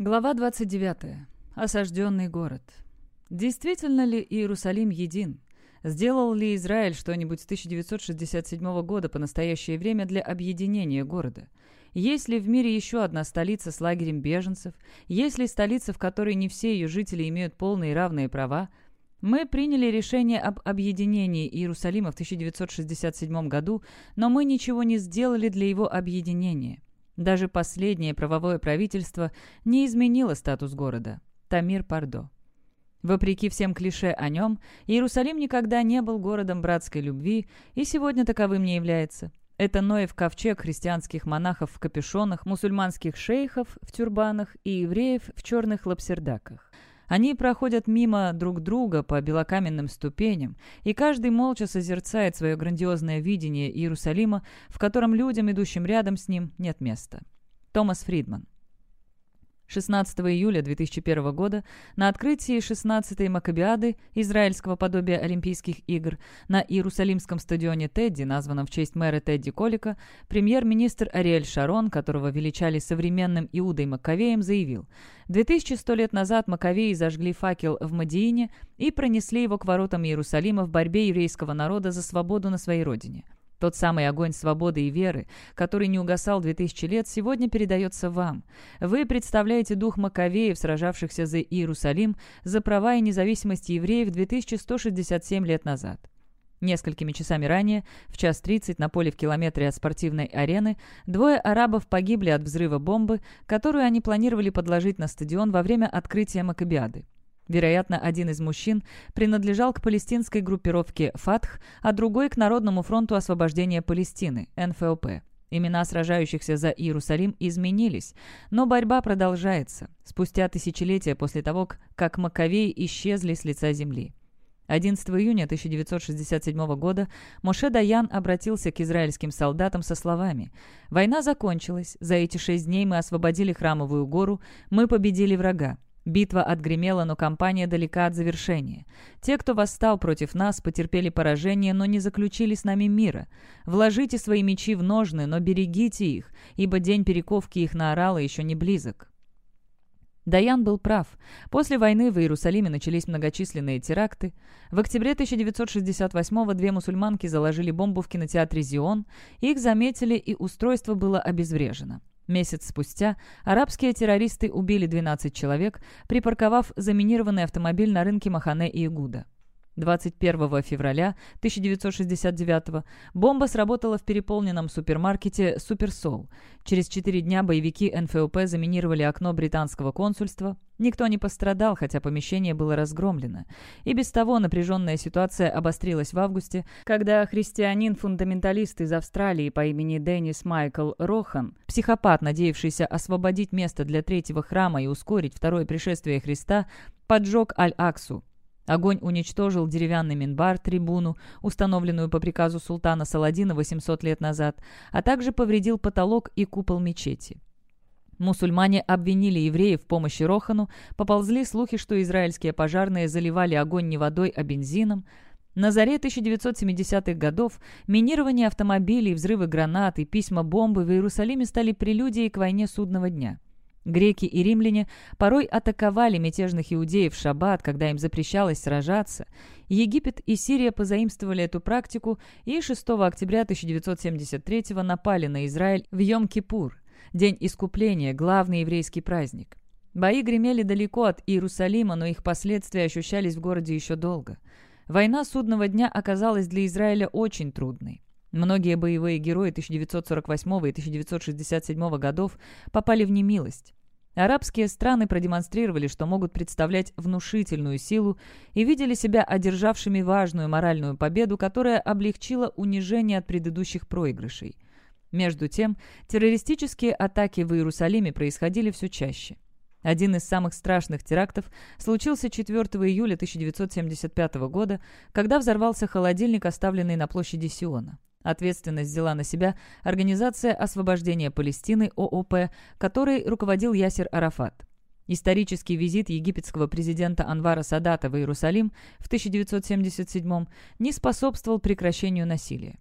Глава 29. Осажденный город. Действительно ли Иерусалим един? Сделал ли Израиль что-нибудь с 1967 года по настоящее время для объединения города? Есть ли в мире еще одна столица с лагерем беженцев? Есть ли столица, в которой не все ее жители имеют полные и равные права? Мы приняли решение об объединении Иерусалима в 1967 году, но мы ничего не сделали для его объединения. Даже последнее правовое правительство не изменило статус города. Тамир Пардо. Вопреки всем клише о нем, Иерусалим никогда не был городом братской любви и сегодня таковым не является. Это Ноев ковчег христианских монахов в капюшонах, мусульманских шейхов в тюрбанах и евреев в черных лапсердаках. Они проходят мимо друг друга по белокаменным ступеням, и каждый молча созерцает свое грандиозное видение Иерусалима, в котором людям, идущим рядом с ним, нет места. Томас Фридман 16 июля 2001 года на открытии 16-й Маккабиады, израильского подобия Олимпийских игр, на Иерусалимском стадионе Тедди, названном в честь мэра Тедди Колика, премьер-министр Ариэль Шарон, которого величали современным Иудой Маккавеем, заявил, 2100 лет назад Маккавеи зажгли факел в Мадиине и пронесли его к воротам Иерусалима в борьбе еврейского народа за свободу на своей родине. Тот самый огонь свободы и веры, который не угасал 2000 лет, сегодня передается вам. Вы представляете дух Маковеев, сражавшихся за Иерусалим, за права и независимость евреев 2167 лет назад. Несколькими часами ранее, в час 30 на поле в километре от спортивной арены, двое арабов погибли от взрыва бомбы, которую они планировали подложить на стадион во время открытия Маккабиады. Вероятно, один из мужчин принадлежал к палестинской группировке «Фатх», а другой – к Народному фронту освобождения Палестины – НФОП. Имена сражающихся за Иерусалим изменились, но борьба продолжается, спустя тысячелетия после того, как Маковеи исчезли с лица земли. 11 июня 1967 года Моше Даян обратился к израильским солдатам со словами «Война закончилась, за эти шесть дней мы освободили Храмовую гору, мы победили врага. Битва отгремела, но кампания далека от завершения. Те, кто восстал против нас, потерпели поражение, но не заключили с нами мира. Вложите свои мечи в ножны, но берегите их, ибо день перековки их на орала еще не близок. Даян был прав. После войны в Иерусалиме начались многочисленные теракты. В октябре 1968-го две мусульманки заложили бомбу в кинотеатре «Зион», их заметили и устройство было обезврежено. Месяц спустя арабские террористы убили 12 человек, припарковав заминированный автомобиль на рынке Махане и Игуда. 21 февраля 1969 бомба сработала в переполненном супермаркете «Суперсол». Через четыре дня боевики НФОП заминировали окно британского консульства. Никто не пострадал, хотя помещение было разгромлено. И без того напряженная ситуация обострилась в августе, когда христианин-фундаменталист из Австралии по имени Деннис Майкл Рохан, психопат, надеявшийся освободить место для третьего храма и ускорить второе пришествие Христа, поджег Аль-Аксу, Огонь уничтожил деревянный минбар, трибуну, установленную по приказу султана Саладина 800 лет назад, а также повредил потолок и купол мечети. Мусульмане обвинили евреев в помощи Рохану, поползли слухи, что израильские пожарные заливали огонь не водой, а бензином. На заре 1970-х годов минирование автомобилей, взрывы гранат и письма бомбы в Иерусалиме стали прелюдией к войне судного дня. Греки и римляне порой атаковали мятежных иудеев в шаббат, когда им запрещалось сражаться. Египет и Сирия позаимствовали эту практику и 6 октября 1973 напали на Израиль в Йом-Кипур, день искупления, главный еврейский праздник. Бои гремели далеко от Иерусалима, но их последствия ощущались в городе еще долго. Война судного дня оказалась для Израиля очень трудной. Многие боевые герои 1948 и 1967 годов попали в немилость. Арабские страны продемонстрировали, что могут представлять внушительную силу и видели себя одержавшими важную моральную победу, которая облегчила унижение от предыдущих проигрышей. Между тем, террористические атаки в Иерусалиме происходили все чаще. Один из самых страшных терактов случился 4 июля 1975 года, когда взорвался холодильник, оставленный на площади Сиона. Ответственность взяла на себя Организация освобождения Палестины ООП, которой руководил Ясер Арафат. Исторический визит египетского президента Анвара Садата в Иерусалим в 1977 не способствовал прекращению насилия.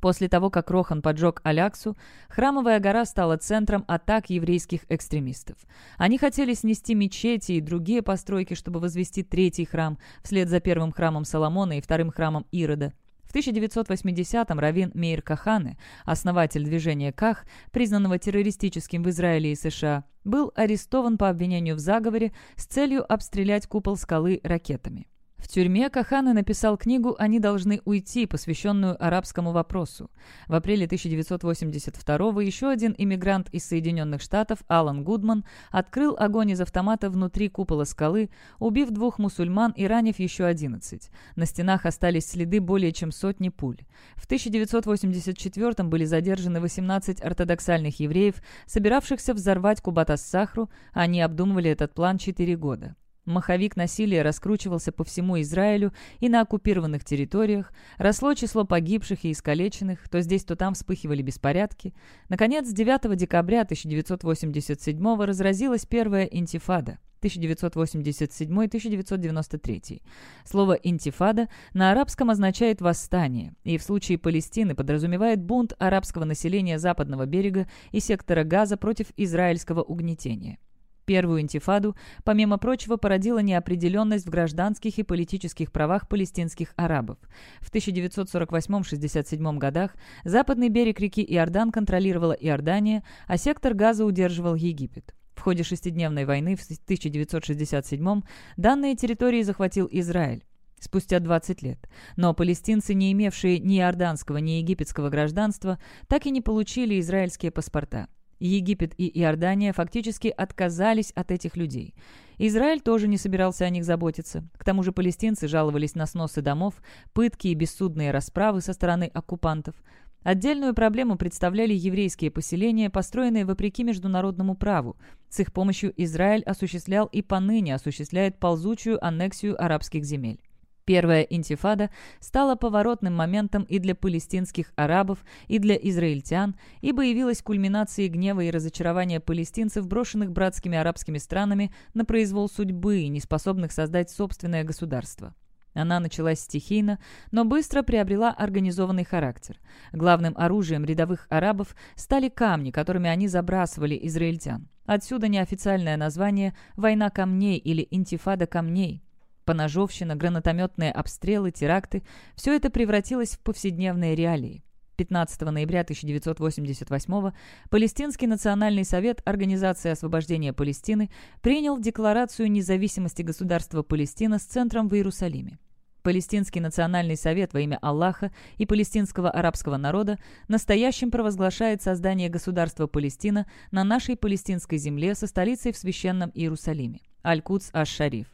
После того, как Рохан поджег Аляксу, Храмовая гора стала центром атак еврейских экстремистов. Они хотели снести мечети и другие постройки, чтобы возвести третий храм, вслед за первым храмом Соломона и вторым храмом Ирода. В 1980-м Равин Мейр Каханы, основатель движения Ках, признанного террористическим в Израиле и США, был арестован по обвинению в заговоре с целью обстрелять купол скалы ракетами. В тюрьме Каханы написал книгу «Они должны уйти», посвященную арабскому вопросу. В апреле 1982 еще один иммигрант из Соединенных Штатов, Алан Гудман, открыл огонь из автомата внутри купола скалы, убив двух мусульман и ранив еще 11. На стенах остались следы более чем сотни пуль. В 1984 были задержаны 18 ортодоксальных евреев, собиравшихся взорвать Кубатас-Сахру, они обдумывали этот план 4 года. Маховик насилия раскручивался по всему Израилю и на оккупированных территориях, росло число погибших и искалеченных, то здесь, то там вспыхивали беспорядки. Наконец, 9 декабря 1987 разразилась первая интифада. 1987-1993. Слово «интифада» на арабском означает «восстание» и в случае Палестины подразумевает бунт арабского населения западного берега и сектора Газа против израильского угнетения. Первую интифаду, помимо прочего, породила неопределенность в гражданских и политических правах палестинских арабов. В 1948-67 годах западный берег реки Иордан контролировала Иордания, а сектор Газа удерживал Египет. В ходе шестидневной войны в 1967 данные территории захватил Израиль спустя 20 лет. Но палестинцы, не имевшие ни иорданского, ни египетского гражданства, так и не получили израильские паспорта. Египет и Иордания фактически отказались от этих людей. Израиль тоже не собирался о них заботиться. К тому же палестинцы жаловались на сносы домов, пытки и бессудные расправы со стороны оккупантов. Отдельную проблему представляли еврейские поселения, построенные вопреки международному праву. С их помощью Израиль осуществлял и поныне осуществляет ползучую аннексию арабских земель. Первая интифада стала поворотным моментом и для палестинских арабов, и для израильтян, ибо явилась кульминацией гнева и разочарования палестинцев, брошенных братскими арабскими странами на произвол судьбы и неспособных создать собственное государство. Она началась стихийно, но быстро приобрела организованный характер. Главным оружием рядовых арабов стали камни, которыми они забрасывали израильтян. Отсюда неофициальное название «война камней» или «интифада камней», Поножовщина, гранатометные обстрелы, теракты – все это превратилось в повседневные реалии. 15 ноября 1988 Палестинский национальный совет Организации освобождения Палестины принял Декларацию независимости государства Палестина с центром в Иерусалиме. Палестинский национальный совет во имя Аллаха и палестинского арабского народа настоящим провозглашает создание государства Палестина на нашей палестинской земле со столицей в священном Иерусалиме – Аль-Кудс Аш-Шариф.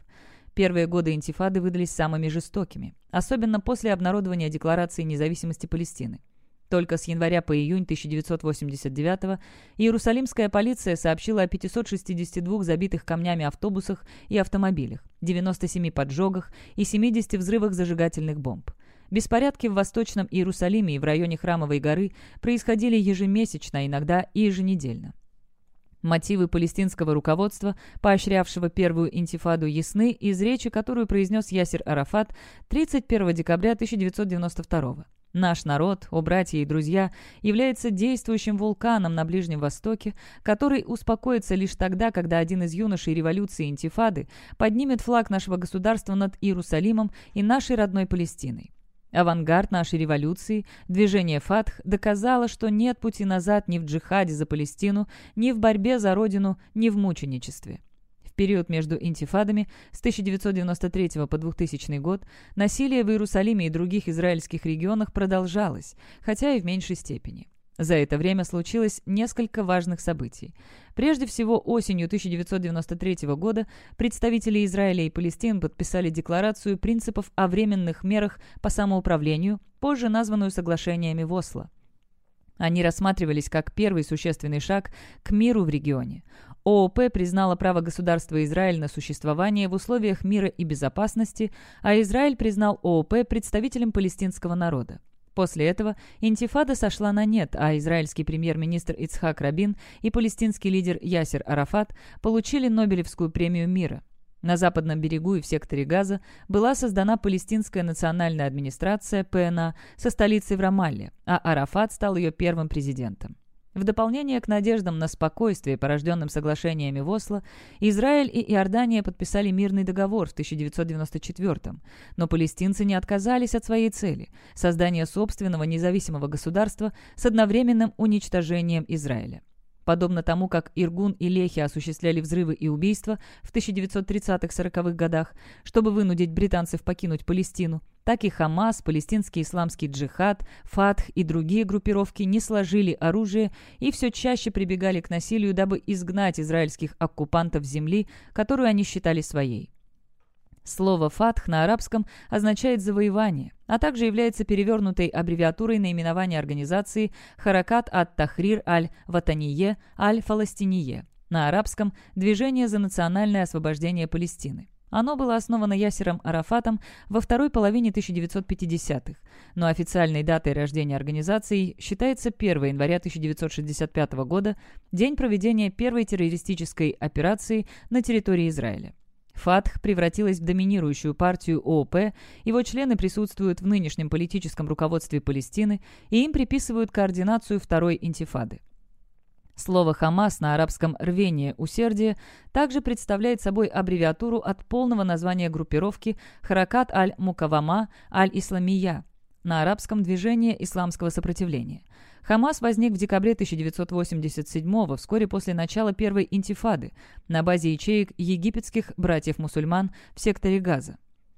Первые годы интифады выдались самыми жестокими, особенно после обнародования Декларации независимости Палестины. Только с января по июнь 1989 Иерусалимская полиция сообщила о 562 забитых камнями автобусах и автомобилях, 97 поджогах и 70 взрывах зажигательных бомб. Беспорядки в Восточном Иерусалиме и в районе Храмовой горы происходили ежемесячно, иногда и еженедельно. Мотивы палестинского руководства, поощрявшего первую интифаду, ясны из речи, которую произнес Ясер Арафат 31 декабря 1992 Наш народ, о братья и друзья, является действующим вулканом на Ближнем Востоке, который успокоится лишь тогда, когда один из юношей революции Интифады поднимет флаг нашего государства над Иерусалимом и нашей родной Палестиной. Авангард нашей революции, движение Фатх, доказало, что нет пути назад ни в джихаде за Палестину, ни в борьбе за родину, ни в мученичестве. В период между интифадами с 1993 по 2000 год насилие в Иерусалиме и других израильских регионах продолжалось, хотя и в меньшей степени. За это время случилось несколько важных событий. Прежде всего, осенью 1993 года представители Израиля и Палестин подписали Декларацию принципов о временных мерах по самоуправлению, позже названную соглашениями в Осло. Они рассматривались как первый существенный шаг к миру в регионе. ООП признала право государства Израиль на существование в условиях мира и безопасности, а Израиль признал ООП представителем палестинского народа. После этого интифада сошла на нет, а израильский премьер-министр Ицхак Рабин и палестинский лидер Ясер Арафат получили Нобелевскую премию мира. На западном берегу и в секторе Газа была создана Палестинская национальная администрация ПНА со столицей в Рамалле, а Арафат стал ее первым президентом. В дополнение к надеждам на спокойствие, порожденным соглашениями в Осло, Израиль и Иордания подписали мирный договор в 1994 но палестинцы не отказались от своей цели – создания собственного независимого государства с одновременным уничтожением Израиля. Подобно тому, как Иргун и Лехи осуществляли взрывы и убийства в 1930-40-х годах, чтобы вынудить британцев покинуть Палестину, так и Хамас, палестинский исламский джихад, Фатх и другие группировки не сложили оружие и все чаще прибегали к насилию, дабы изгнать израильских оккупантов земли, которую они считали своей. Слово «фатх» на арабском означает «завоевание», а также является перевернутой аббревиатурой наименования организации «Харакат ат-Тахрир аль-Ватание аль-Фаластиние» на арабском «Движение за национальное освобождение Палестины». Оно было основано Ясером Арафатом во второй половине 1950-х, но официальной датой рождения организации считается 1 января 1965 года, день проведения первой террористической операции на территории Израиля. Фатх превратилась в доминирующую партию ООП, его члены присутствуют в нынешнем политическом руководстве Палестины и им приписывают координацию второй интифады. Слово «Хамас» на арабском «рвение, усердие» также представляет собой аббревиатуру от полного названия группировки «Харакат аль-Мукавама аль-Исламия» на арабском «Движение исламского сопротивления». Хамас возник в декабре 1987 вскоре после начала Первой интифады, на базе ячеек египетских братьев-мусульман в секторе Газа.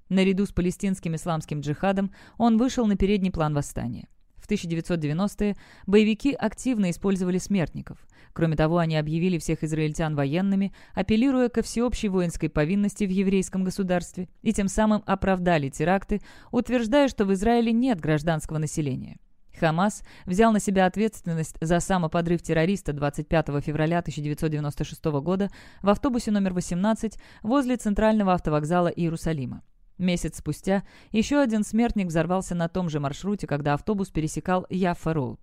Наряду с палестинским исламским джихадом он вышел на передний план восстания. В 1990-е боевики активно использовали смертников. Кроме того, они объявили всех израильтян военными, апеллируя ко всеобщей воинской повинности в еврейском государстве, и тем самым оправдали теракты, утверждая, что в Израиле нет гражданского населения. Хамас взял на себя ответственность за самоподрыв террориста 25 февраля 1996 года в автобусе номер 18 возле центрального автовокзала Иерусалима. Месяц спустя еще один смертник взорвался на том же маршруте, когда автобус пересекал Яффа-Роуд.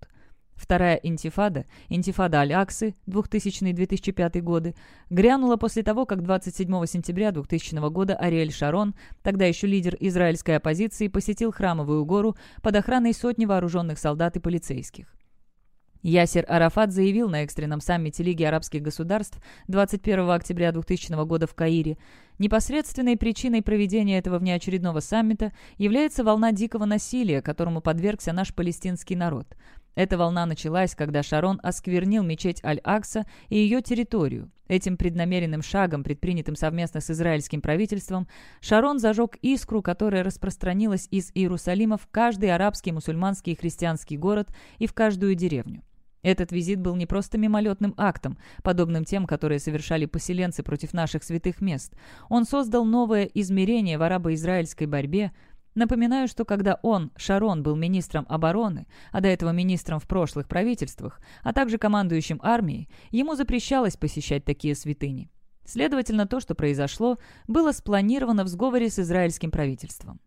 Вторая интифада, интифада Аль-Аксы 2000-2005 годы, грянула после того, как 27 сентября 2000 года Ариэль Шарон, тогда еще лидер израильской оппозиции, посетил Храмовую гору под охраной сотни вооруженных солдат и полицейских. Ясер Арафат заявил на экстренном саммите Лиги арабских государств 21 октября 2000 года в Каире, непосредственной причиной проведения этого внеочередного саммита является волна дикого насилия, которому подвергся наш палестинский народ. Эта волна началась, когда Шарон осквернил мечеть Аль-Акса и ее территорию. Этим преднамеренным шагом, предпринятым совместно с израильским правительством, Шарон зажег искру, которая распространилась из Иерусалима в каждый арабский, мусульманский и христианский город и в каждую деревню. Этот визит был не просто мимолетным актом, подобным тем, которые совершали поселенцы против наших святых мест. Он создал новое измерение в арабо-израильской борьбе. Напоминаю, что когда он, Шарон, был министром обороны, а до этого министром в прошлых правительствах, а также командующим армией, ему запрещалось посещать такие святыни. Следовательно, то, что произошло, было спланировано в сговоре с израильским правительством.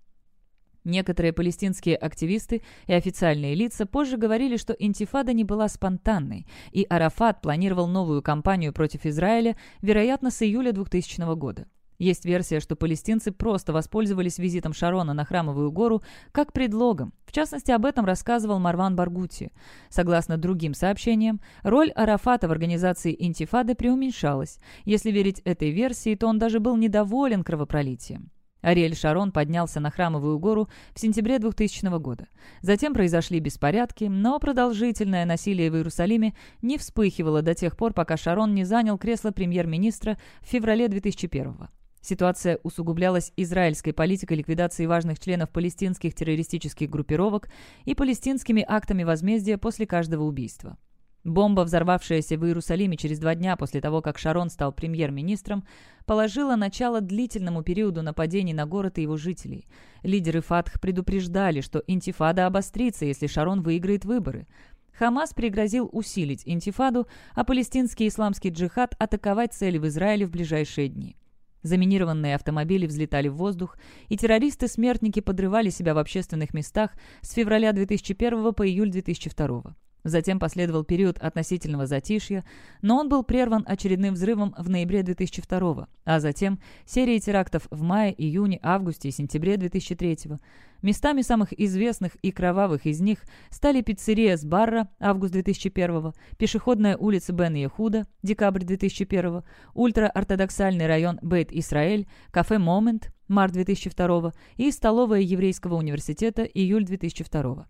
Некоторые палестинские активисты и официальные лица позже говорили, что интифада не была спонтанной, и Арафат планировал новую кампанию против Израиля, вероятно, с июля 2000 года. Есть версия, что палестинцы просто воспользовались визитом Шарона на Храмовую гору как предлогом. В частности, об этом рассказывал Марван Баргути. Согласно другим сообщениям, роль Арафата в организации интифады преуменьшалась. Если верить этой версии, то он даже был недоволен кровопролитием. Ариэль Шарон поднялся на Храмовую гору в сентябре 2000 года. Затем произошли беспорядки, но продолжительное насилие в Иерусалиме не вспыхивало до тех пор, пока Шарон не занял кресло премьер-министра в феврале 2001 года. Ситуация усугублялась израильской политикой ликвидации важных членов палестинских террористических группировок и палестинскими актами возмездия после каждого убийства. Бомба, взорвавшаяся в Иерусалиме через два дня после того, как Шарон стал премьер-министром, положила начало длительному периоду нападений на город и его жителей. Лидеры Фатх предупреждали, что интифада обострится, если Шарон выиграет выборы. Хамас пригрозил усилить интифаду, а палестинский исламский джихад атаковать цели в Израиле в ближайшие дни. Заминированные автомобили взлетали в воздух, и террористы-смертники подрывали себя в общественных местах с февраля 2001 по июль 2002. Затем последовал период относительного затишья, но он был прерван очередным взрывом в ноябре 2002 а затем серией терактов в мае, июне, августе и сентябре 2003 -го. Местами самых известных и кровавых из них стали пиццерия Сбарра, август 2001 пешеходная улица Бен Яхуда, декабрь 2001 ультраортодоксальный район Бейт-Исраэль, кафе «Момент», март 2002 и столовая Еврейского университета, июль 2002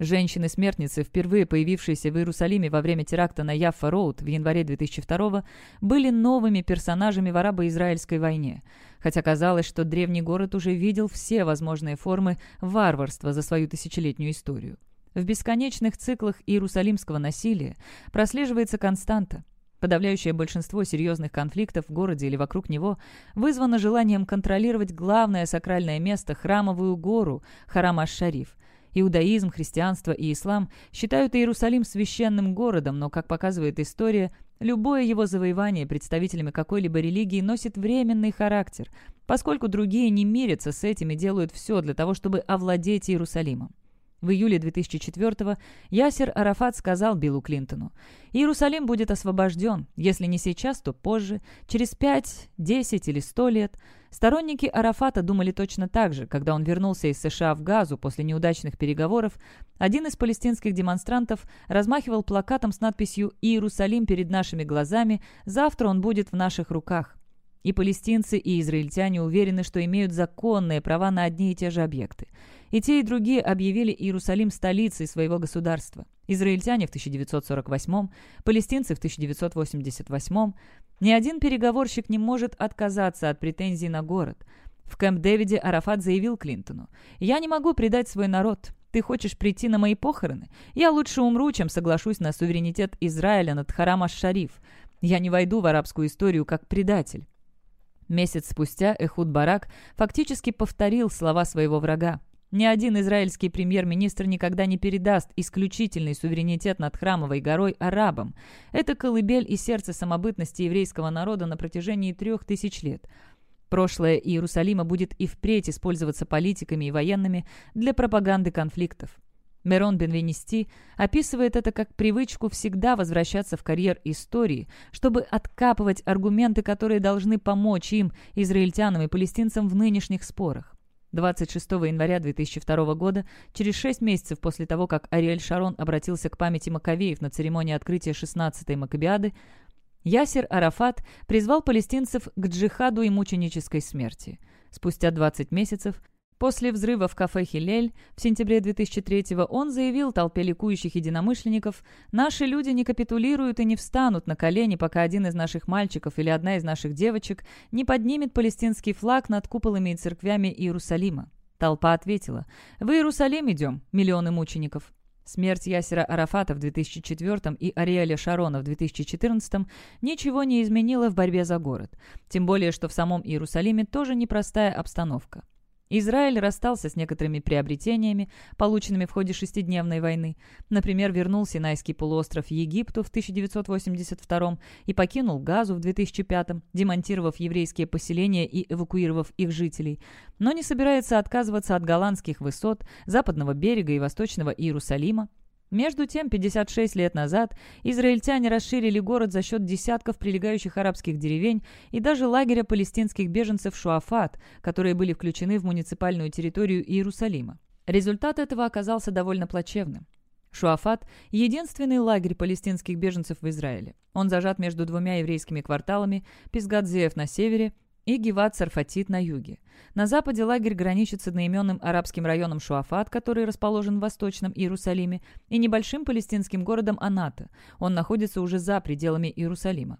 Женщины-смертницы, впервые появившиеся в Иерусалиме во время теракта на Яффа-Роуд в январе 2002 были новыми персонажами в арабо-израильской войне. Хотя казалось, что древний город уже видел все возможные формы варварства за свою тысячелетнюю историю. В бесконечных циклах иерусалимского насилия прослеживается константа. Подавляющее большинство серьезных конфликтов в городе или вокруг него вызвано желанием контролировать главное сакральное место – храмовую гору, Харам аш-Шариф – Иудаизм, христианство и ислам считают Иерусалим священным городом, но, как показывает история, любое его завоевание представителями какой-либо религии носит временный характер, поскольку другие не мирятся с этим и делают все для того, чтобы овладеть Иерусалимом. В июле 2004-го Ясер Арафат сказал Биллу Клинтону, «Иерусалим будет освобожден, если не сейчас, то позже, через 5, 10 или 100 лет». Сторонники Арафата думали точно так же. Когда он вернулся из США в Газу после неудачных переговоров, один из палестинских демонстрантов размахивал плакатом с надписью «Иерусалим перед нашими глазами, завтра он будет в наших руках». И палестинцы, и израильтяне уверены, что имеют законные права на одни и те же объекты. И те, и другие объявили Иерусалим столицей своего государства. Израильтяне в 1948, палестинцы в 1988. Ни один переговорщик не может отказаться от претензий на город. В Кэмп-Дэвиде Арафат заявил Клинтону, «Я не могу предать свой народ. Ты хочешь прийти на мои похороны? Я лучше умру, чем соглашусь на суверенитет Израиля над Харам аш-Шариф. Я не войду в арабскую историю как предатель». Месяц спустя Эхуд Барак фактически повторил слова своего врага. Ни один израильский премьер-министр никогда не передаст исключительный суверенитет над Храмовой горой арабам. Это колыбель и сердце самобытности еврейского народа на протяжении трех тысяч лет. Прошлое Иерусалима будет и впредь использоваться политиками и военными для пропаганды конфликтов. Мерон Бенвенисти описывает это как привычку всегда возвращаться в карьер истории, чтобы откапывать аргументы, которые должны помочь им, израильтянам и палестинцам, в нынешних спорах. 26 января 2002 года, через шесть месяцев после того, как Ариэль Шарон обратился к памяти Маковеев на церемонии открытия 16-й Макабиады, Ясер Арафат призвал палестинцев к джихаду и мученической смерти. Спустя 20 месяцев После взрыва в кафе «Хилель» в сентябре 2003-го он заявил толпе ликующих единомышленников «Наши люди не капитулируют и не встанут на колени, пока один из наших мальчиков или одна из наших девочек не поднимет палестинский флаг над куполами и церквями Иерусалима». Толпа ответила «В Иерусалим идем, миллионы мучеников». Смерть Ясера Арафата в 2004 и Ариэля Шарона в 2014 ничего не изменила в борьбе за город. Тем более, что в самом Иерусалиме тоже непростая обстановка. Израиль расстался с некоторыми приобретениями, полученными в ходе шестидневной войны. Например, вернул Синайский полуостров Египту в 1982 и покинул Газу в 2005, демонтировав еврейские поселения и эвакуировав их жителей. Но не собирается отказываться от голландских высот, западного берега и восточного Иерусалима, между тем, 56 лет назад израильтяне расширили город за счет десятков прилегающих арабских деревень и даже лагеря палестинских беженцев Шуафат, которые были включены в муниципальную территорию Иерусалима. Результат этого оказался довольно плачевным. Шуафат – единственный лагерь палестинских беженцев в Израиле. Он зажат между двумя еврейскими кварталами – Писгадзеев на севере и Гиват-Сарфатит на юге. На западе лагерь граничит с одноименным арабским районом Шуафат, который расположен в восточном Иерусалиме, и небольшим палестинским городом Аната. Он находится уже за пределами Иерусалима.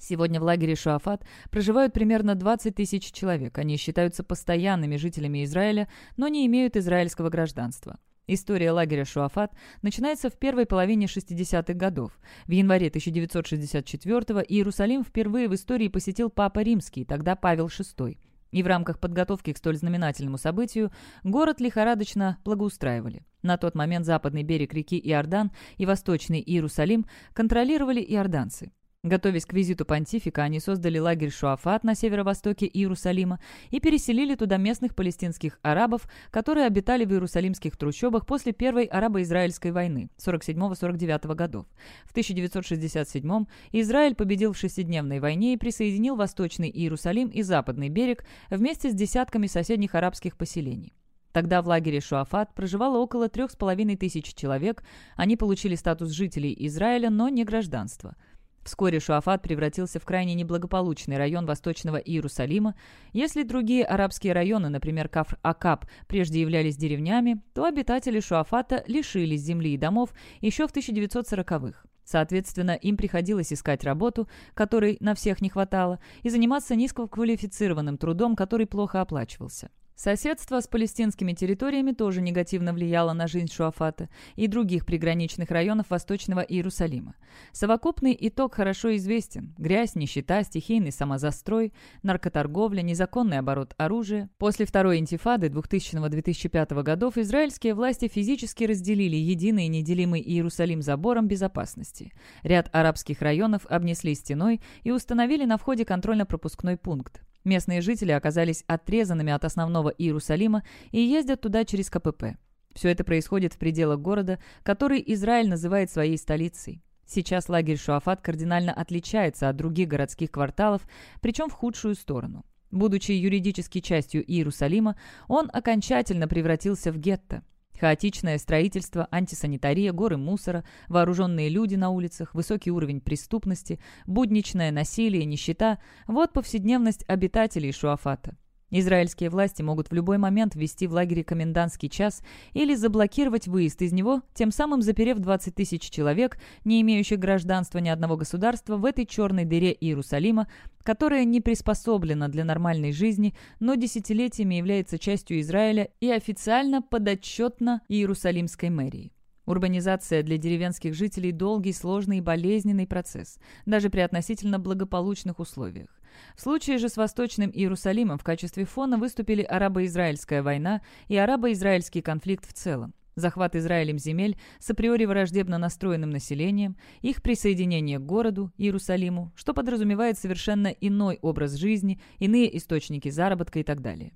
Сегодня в лагере Шуафат проживают примерно 20 тысяч человек. Они считаются постоянными жителями Израиля, но не имеют израильского гражданства. История лагеря Шуафат начинается в первой половине 60-х годов. В январе 1964-го Иерусалим впервые в истории посетил Папа Римский, тогда Павел VI. И в рамках подготовки к столь знаменательному событию город лихорадочно благоустраивали. На тот момент западный берег реки Иордан и восточный Иерусалим контролировали иорданцы. Готовясь к визиту понтифика, они создали лагерь Шуафат на северо-востоке Иерусалима и переселили туда местных палестинских арабов, которые обитали в иерусалимских трущобах после Первой арабо-израильской войны 47-49 годов. В 1967 Израиль победил в шестидневной войне и присоединил Восточный Иерусалим и Западный берег вместе с десятками соседних арабских поселений. Тогда в лагере Шуафат проживало около трех с половиной тысяч человек, они получили статус жителей Израиля, но не гражданство – Вскоре Шуафат превратился в крайне неблагополучный район Восточного Иерусалима. Если другие арабские районы, например, Кафр-Акаб, прежде являлись деревнями, то обитатели Шуафата лишились земли и домов еще в 1940-х. Соответственно, им приходилось искать работу, которой на всех не хватало, и заниматься низкоквалифицированным трудом, который плохо оплачивался. Соседство с палестинскими территориями тоже негативно влияло на жизнь Шуафата и других приграничных районов Восточного Иерусалима. Совокупный итог хорошо известен. Грязь, нищета, стихийный самозастрой, наркоторговля, незаконный оборот оружия. После второй интифады 2000-2005 годов израильские власти физически разделили единый неделимый Иерусалим забором безопасности. Ряд арабских районов обнесли стеной и установили на входе контрольно-пропускной пункт. Местные жители оказались отрезанными от основного Иерусалима и ездят туда через КПП. Все это происходит в пределах города, который Израиль называет своей столицей. Сейчас лагерь Шуафат кардинально отличается от других городских кварталов, причем в худшую сторону. Будучи юридически частью Иерусалима, он окончательно превратился в гетто. Хаотичное строительство, антисанитария, горы мусора, вооруженные люди на улицах, высокий уровень преступности, будничное насилие, нищета – вот повседневность обитателей Шуафата. Израильские власти могут в любой момент ввести в лагере комендантский час или заблокировать выезд из него, тем самым заперев 20 тысяч человек, не имеющих гражданства ни одного государства, в этой черной дыре Иерусалима, которая не приспособлена для нормальной жизни, но десятилетиями является частью Израиля и официально подотчетна Иерусалимской мэрии. Урбанизация для деревенских жителей – долгий, сложный и болезненный процесс, даже при относительно благополучных условиях. В случае же с Восточным Иерусалимом в качестве фона выступили арабо-израильская война и арабо-израильский конфликт в целом захват Израилем земель с априори враждебно настроенным населением, их присоединение к городу, Иерусалиму, что подразумевает совершенно иной образ жизни, иные источники заработка и так далее.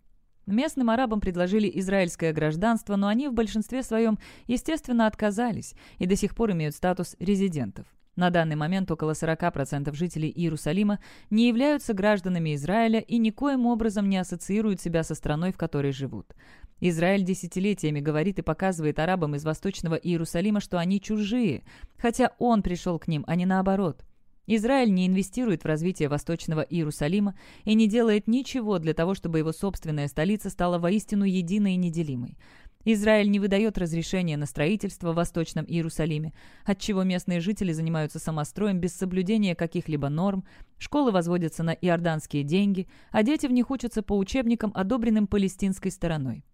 Местным арабам предложили израильское гражданство, но они в большинстве своем, естественно, отказались и до сих пор имеют статус резидентов. На данный момент около 40% жителей Иерусалима не являются гражданами Израиля и никоим образом не ассоциируют себя со страной, в которой живут. Израиль десятилетиями говорит и показывает арабам из Восточного Иерусалима, что они чужие, хотя он пришел к ним, а не наоборот. Израиль не инвестирует в развитие Восточного Иерусалима и не делает ничего для того, чтобы его собственная столица стала воистину единой и неделимой. Израиль не выдает разрешения на строительство в Восточном Иерусалиме, отчего местные жители занимаются самостроем без соблюдения каких-либо норм, школы возводятся на иорданские деньги, а дети в них учатся по учебникам, одобренным палестинской стороной.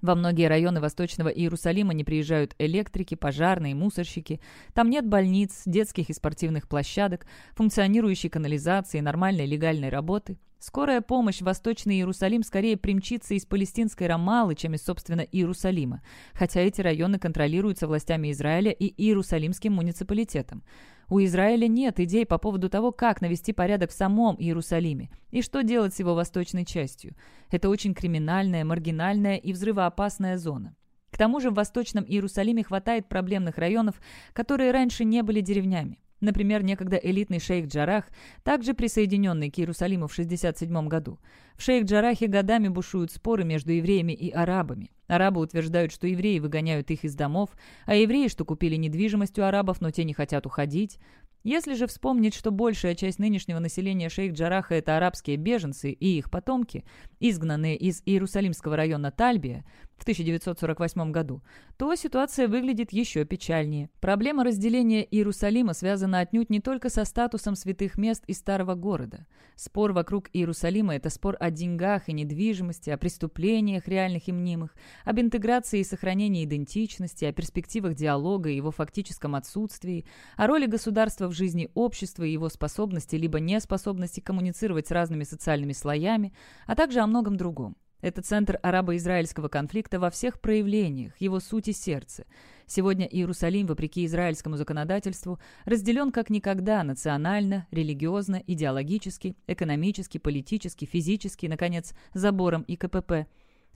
Во многие районы Восточного Иерусалима не приезжают электрики, пожарные, мусорщики. Там нет больниц, детских и спортивных площадок, функционирующей канализации, нормальной легальной работы. Скорая помощь в Восточный Иерусалим скорее примчится из палестинской Рамалы, чем из, собственно, Иерусалима, хотя эти районы контролируются властями Израиля и Иерусалимским муниципалитетом. У Израиля нет идей по поводу того, как навести порядок в самом Иерусалиме и что делать с его восточной частью. Это очень криминальная, маргинальная и взрывоопасная зона. К тому же в Восточном Иерусалиме хватает проблемных районов, которые раньше не были деревнями. Например, некогда элитный шейх Джарах, также присоединенный к Иерусалиму в 1967 году. В шейх Джарахе годами бушуют споры между евреями и арабами. Арабы утверждают, что евреи выгоняют их из домов, а евреи, что купили недвижимость у арабов, но те не хотят уходить. Если же вспомнить, что большая часть нынешнего населения шейх Джараха – это арабские беженцы и их потомки, изгнанные из Иерусалимского района Тальбия в 1948 году, то ситуация выглядит еще печальнее. Проблема разделения Иерусалима связана отнюдь не только со статусом святых мест и старого города. Спор вокруг Иерусалима – это спор о деньгах и недвижимости, о преступлениях реальных и мнимых, об интеграции и сохранении идентичности, о перспективах диалога и его фактическом отсутствии, о роли государства в жизни общества и его способности либо неспособности коммуницировать с разными социальными слоями, а также о многом другом. Это центр арабо-израильского конфликта во всех проявлениях, его сути сердце. Сегодня Иерусалим, вопреки израильскому законодательству, разделен как никогда национально, религиозно, идеологически, экономически, политически, физически, наконец, забором и КПП.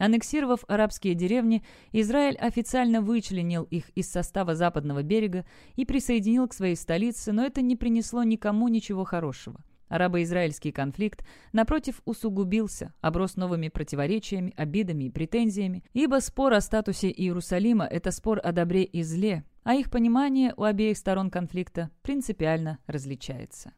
Аннексировав арабские деревни, Израиль официально вычленил их из состава западного берега и присоединил к своей столице, но это не принесло никому ничего хорошего. Арабо-израильский конфликт, напротив, усугубился, оброс новыми противоречиями, обидами и претензиями, ибо спор о статусе Иерусалима – это спор о добре и зле, а их понимание у обеих сторон конфликта принципиально различается.